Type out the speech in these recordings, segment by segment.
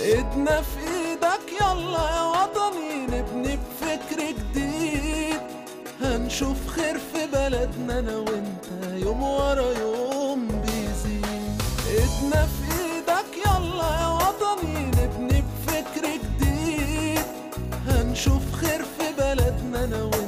ايدنا في إيدك يلا يا وطني نبني بفكر جديد. هنشوف خير في بلدنا أنا وأنت يوم ورا يوم بيزيد. ايدنا في إيدك يلا يا وطني نبني بفكر جديد. هنشوف خير في بلدنا أنا وأنت.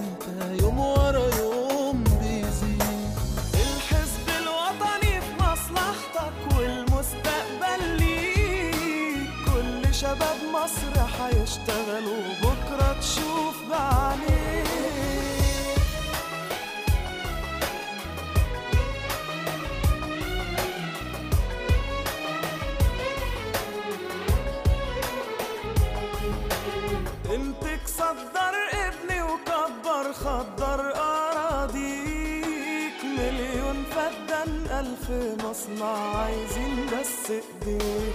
شباب مصر هيشتغلوا بكرة تشوف بعينيك انتك صدر ابني وكبر خضر أراضيك. مليون فدان ألف مصنع عايزين بس إيديك.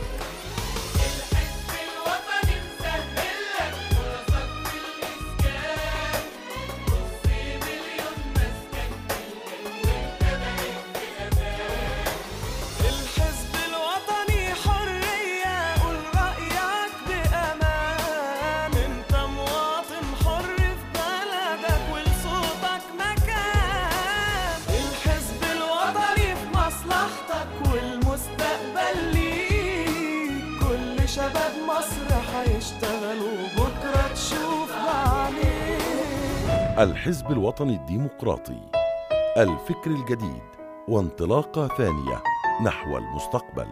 الحزب الوطني الديمقراطي. الفكر الجديد وانطلاقة ثانية نحو المستقبل.